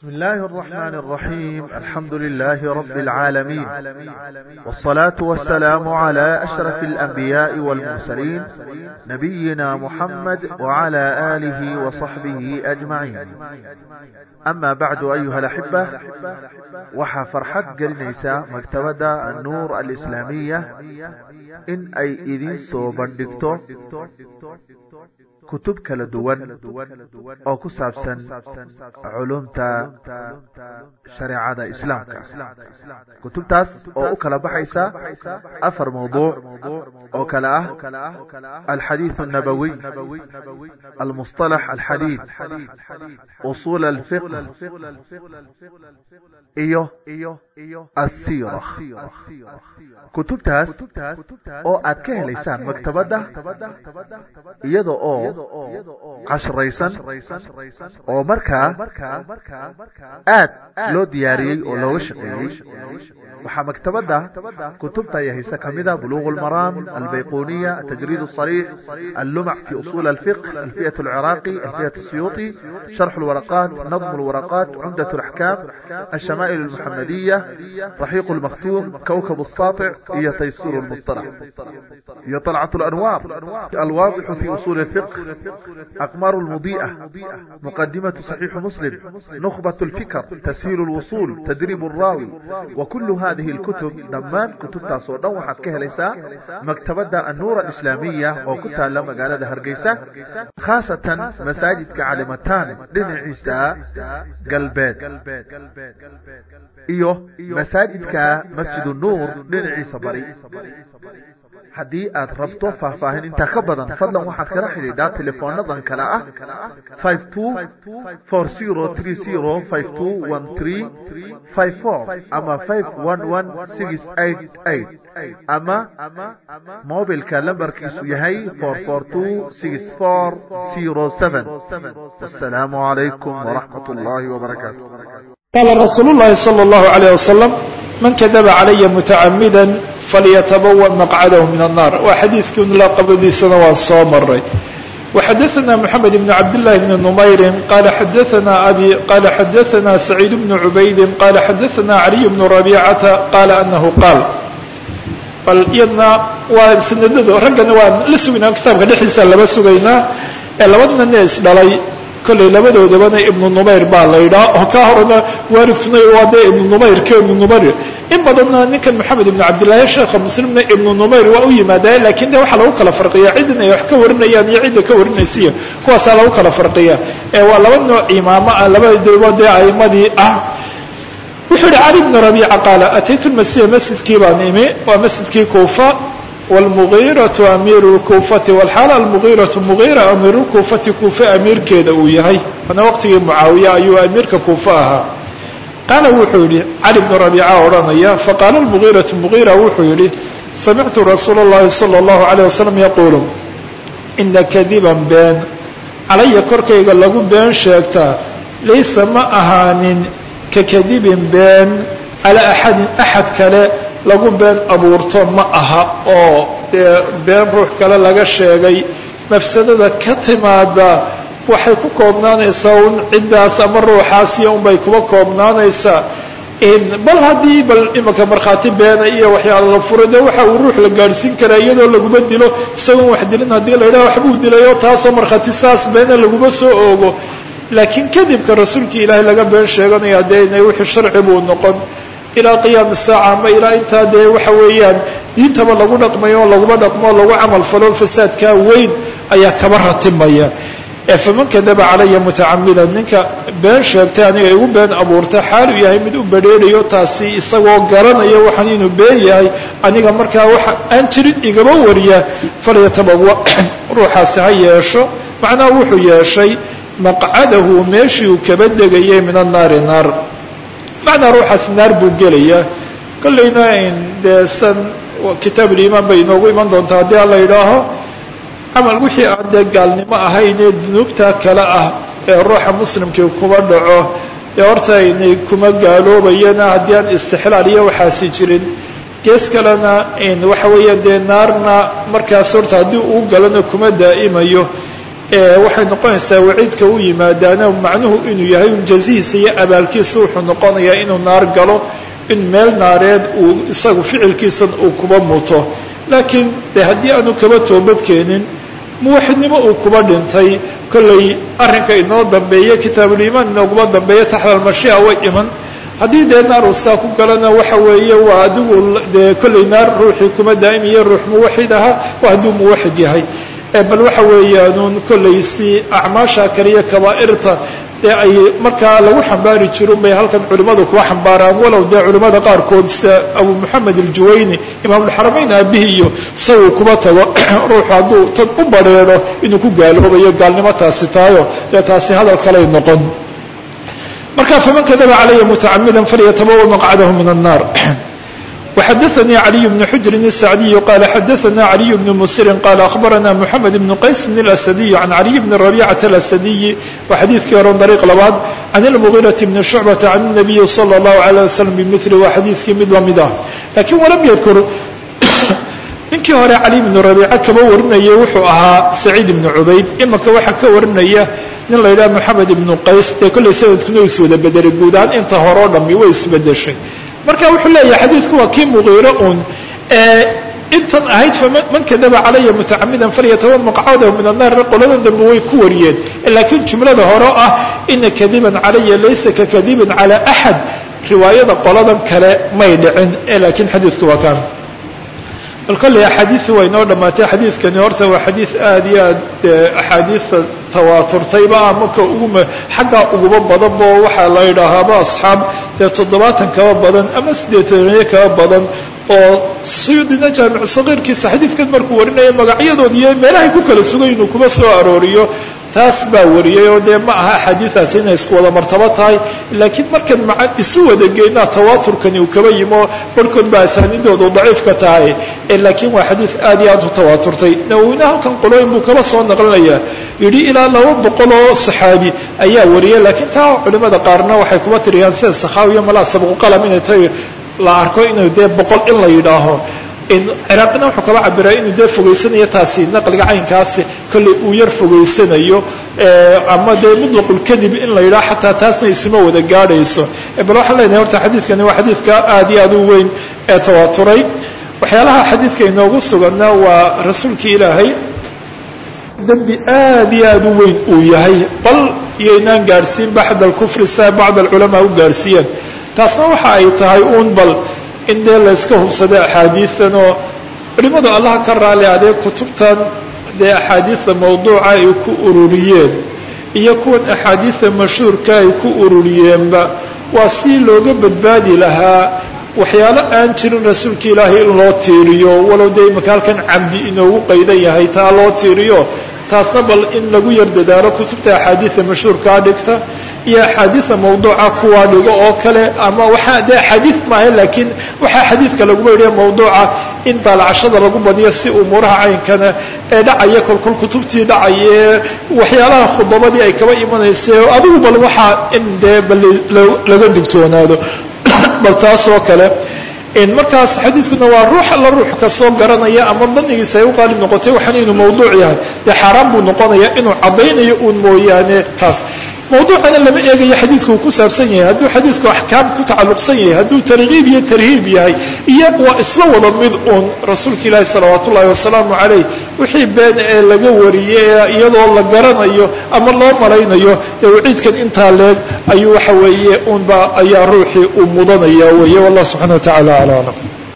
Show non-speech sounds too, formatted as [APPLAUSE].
بسم الله الرحمن الرحيم الحمد لله رب العالمين والصلاة والسلام على أشرف الأنبياء والمرسلين نبينا محمد وعلى آله وصحبه أجمعين أما بعد أيها الأحبة وحا فرحة قرنيسة مكتبة النور الإسلامية إن أي إذن سو بندكتو kutub kala duwan oo ku saabsan culumta shareecada islaamka kutubtaas oo u kala baxaysa afar mawduuc oo kale ah alxadiiث الnabawiy almusطalax alxadiid usul alfiq iyo asira kutubtaas oo aad ka helaysaan maktabadda iyada oo oo oo markaa aad loo diyaariyey oo looga shaqeeyey. waxaa maktabada kutubta ay hayse kamida ah buluq lmaraam albayquniya atajriid sariix allumac fi usul alfiq alfiyat alciraaqi alfiyat siyuuti sharx lwaraqaat nadm lwaraqaat cumdat laxkaam alshamaa'il almuxamadiya raxiiq lmakhtuum kowkab saatic iyo taysiir mustalax iyo alcat anwaar alwaadixu fi usul fiq aqmar اlmudiئة muqadimaة صaxiix muslim nukbaة اlfikr tashiil اlwusul tadrib الraawi wkul hadihi اlkutub dhammaan kutubtaas oo dhan waxaad ka helaysaa maktabadda annuur alislaamiya oo ku taala magaalada hargeysa khaasatan masaajidka calimataan dhinaciisa galbeed iyo masaajidka masjid nuur dhinaciisa bari haddii aad rabto faahfaahin intaa ka badan fadlan waxaad kala xidhiidhaa teleefoonadan kale ah five two four zero three zero five two one three five four ama five one one six eight eight ama mobilka lambarkiisu yahay four four two six four zero seven. Wasalaamu calaykum waraxmat ullaahi wabarakaatu qaala rasuulu llaahi allahu alayh wasalam man kadaba calaya mutacamida falyatabawa maqcadahu min annaar waa xadiidkii unlaqabadiisana waa soo maray waxadaana moxamed ibn cabdillaahi bni numayrin qaala xadaana abi qaala xadaana saciid bnu cubaydin qaala xadaana caliy bnu rabiicata qaala anahu qaal. bal iyadna waa sanadada raggana waan la sugaynaa kitaabka dhexdiisa laba sugaynaa ee labadana ne isdhalay kollay labadoodabana ibnu numayr baa la yidhaha oo kaa horena waalidkuna waa dee ibnu numayr ka ibnu numayr. In badanna ninkan moxamed ibnu cabdillahi sheekha muslimna ibnu numayr waa u yimaada laakiin de waxaa lagu kala farqiya ciddan ay wax ka warinayaan iyo cidda ka warinaysiya kuwaasaa lagu kala farqiya waa laba nooc imaamo ah labadaba dee aimadii ah. Wuxuu yihi cali bnu rabiica qaala ataytu lmasjida masjidkii baan imi waa masjidkii kuufa wlmugiirau amiiru lkuufati walxaal almugiiratu mugiira amiirulkuufati kuufe amiirkeeda uu yahay waana waqtigii mucaawiya ayuu amiirka kuufe ahaa qaala wuxuu yidhi cali bnu rabiica odhanaya faqaala lmugiiratu mugiira wuxuu yidhi samictu rasuula llahi sala allahu caleyh wasalam yaquulu ina kadiban been calaya korkayga lagu been sheegtaa laysa ma ahaanin ka kadibin been calaa axadin axad lagu been abuurto ma aha oo dee been ruux kale laga sheegay. Mafsadada ka timaada waxay ku koobnaanaysaa un ciddaas ama ruuxaasiyo unbay kuba koobnaanaysaa. Bal haddii bal imanka markhaati beena iyo waxyaala la furo dee waxa uu ruux la gaadhsiin karaa iyadoo laguma dilo isagoon wax dilin haddii la yidhaha waxbuu dilayo taasoo markhaati saas beena laguma soo oogo. Laakiin kadibka rasuulkii ilaahay laga been sheeganaya dee inay wixii sharci buu noqon ilaa qiyaami saaca ama ilaa intaa dee waxa weeyaan diintaba lagu dhaqmayo laguma dhaqmo lagu camal falo fasaadkaa weyn ayaa kaba ratimaya faman kadaba calaya mutacamidan ninka been sheegtay aniga igu been abuurta xaalu yahay mid u badrheerayo taasi isagoo garanaya waxaan inuu been yahay aniga markaa waxa aan jirin igaba wariya falyatabawa [COUGHS] ruuxaasi ha yeesho. Macnaha wuxuu yeeshay maqcadahu meeshii uu kaba degayay min annaari naar macnaa ruuxaas naar buu gelayaa kollayna dee san kitaab ulimaan bay inoogu iman doontaa haddii aan la yidhaaho. Camal wixii aan dee gaalnimo ahayn ee dunuubta kale ah ee ruuxa muslimkii kuma dhaco dee horta inay kuma gaaloobayana haddii aan istixlaal iyo waxaasi jirin. Gees kalena waxa weeya dee naarna markaas horta haddii uu galana kuma daa'imayo waxay noqonaysaa waciidka u yimaadaana macnuhu inuu yahay jazihiisa iyo abaalkiisa wuxuu noqonayaa inuu naar galo in meel naareed uu isagu ficilkiisan uu kuba muto laakiin de haddii aanu kaba toobadkeenin muwaxidnimo uu kuba dhintay. Kollay arrinka inoo dambeeya kitaabuliimaan inooguma dambeeya taxta almashia way iman. Haddii dee naar uu saa ku galana waxa weeye waa adigu dee kollay naar ruuxii kuma daa'imiyo ruux muwaxid ahaa waa hadduu muwaxid yahay bal waxa weeyaanuun kollay si acmaasha kaliya kabaa'irta dee ay markaa lagu xambaari jirun bay halkan culimmadu kuwa xambaaraan walow dee culimmada qaarkood sida abu moxamed aljuwayni imaamulxaramayn aabihi iyo isaguu kuba tago [CLEARS THROAT] ruuxu hadduu tad u bareero inuu ku gaaloobayo gaalnimo taasi tahayo dee taasi hadal kaley noqon. Marka faman kadaba calaya mutacamida falyatabawa maqcadahu min annaar [CLEARS THROAT] وxdثnي علي بن حجر السعدي قال xdثna علي بن مسر قال أخبرنا محمد بن qays بن الأسدي عن علي بن ربيعة الأسدي وxadيثkii horan طريق labaad عن المغيرة بن شعبة عن النبي صلى الله عليه وسلم بمثل waa xadيثkii mid lamid ah lakiن وlم ydkr ninkii hore علي بن ربيعة kaba warinaya wuxuu ahaa سعيد بن عubayd imika waxa ka warinaya nin la yidhaha محamed بن qays dee kollay sanadkuna is wada bedelay guud ahaan inta hore o dhami way isbedeshay marka wuxuu leeyahay xadiidku waa kii muqiiro uun. Intan ahayd faman kadaba calaya mutacamidan falyataban maqcadahu min annaar qoladan dambe way ku wariyeen. Laakiin jumlada hore ah ina kadiban calaya laysa kakadibin cala axad riwaayada qoladan kale may dhicin laakiin xadiidku waa kaan. Bal kolley axaadiisi waa inoo dhammaatay. Xadiidkani horta waa xadiid aada iyo aad axaadiista tawaaturtayba ama ka ugu xaggaa uguba badanbo waxaa la yidhaahaaba asxaab dee toddobaatan kaba badan ama siddeetaniyo kaba badan oo suyuudina jaamicu sagiirkiisa xadiidkan markuu warinaya magacyadood meelahay ku kala sugay inuu kuma soo arooriyo taas baa wariyay oo dee ma aha axaadiidaasi inay isku wada martabo tahay. Laakiin markan maa isu wada geynaa tawaaturkani uu kaba yimo barhkood baa asaaniidoodu daciifka tahay. Laakiin waa xadiid aad iyo aad u tawaaturtay. Nawowina halkan qolooyin buu kaba soo naqlinayaa. Yidhi ilaa laba boqol oo saxaabi ayaa wariyay laakiin taa culimada qaarna waxay kuba tiriyaan sida sakhaawiya malaa sabquqalam inay tahay. La arko inuu dee boqol in la yidhaaho ciraaqina wuxuu kaba cabiraa inuu dee fogeysanayo taasi naqliga caynkaasi kolley uu yar fogeysanayo ama dee mutlaqulkadib in la yidhaho xataa taasna isuma wada gaadhayso. Bal waxaan leenahay horta xadiidkani waa xadiidka aad iyo aad u weyn ee tawaaturay waxyaalaha xadiidka inoogu suganna waa rasuulkii ilaahay dembi aad iyo aad u weyn uu yahay. Bal iyoynaan gaadhsiin baxd alkufri sia bacd alculamaa u gaadhsiiyeen taasna waxa ay tahay uun bal in dee layska hubsada axaadiidan oo culimadu allaha ka raali adee kutubtan dee axaadiista mawduuca ay ku ururiyeen iyo kuwan axaadiista mashhuurka ay ku ururiyeenba waa si looga badbaadi lahaa waxyaalo aan jirin rasuulka ilaahay in loo tiiriyo. Walow dee imaka halkan camdi inoogu qaydan yahay taa loo tiiriyo taasna bal in lagu yar dadaalo kutubta axaadiista mashhuurkaa dhigta iyo axaadiida mawduuca kuwaa dhigo oo kale ama waxaa dee axaadiid maaha laakiin waxaa xadiidka laguma yidhi mawduuca in daalacashada lagu badiyo si umuuraha caynkana ee dhacaya kolkol kutubtii dhacaye waxyaalaha khudabadii ay kaba imanaysa adigu bal waxaa in dee bal laga digtoonaado. [COUGHS] Bal taas oo kale markaas xadiidkuna waa ruux alla ruux ka soo garanaya ama danigiisa ay u qaalib noqotay waxaan inuu mawduuc yahay. Dee xaaraan buu noqonaya inuu caddaynayo uun mooyaane taas mawduucana lama eegayo xadiidku uu ku saabsan yahay hadduu xadiidku axkaam ku tacalluqsan yahay hadduu targiib iyo tarhiib yahay iyo waa isla wada mid uun rasuulka ilaahi salawaat ullahi wasalaamu calayh wixii been ee laga wariyey iyadoo la garanayo ama loo malaynayo dee waciidkan intaa leeg ayuu waxa weeye unba ayaa ruuxii uu mudanaya weeye wallah subxana wa tacala ala aclam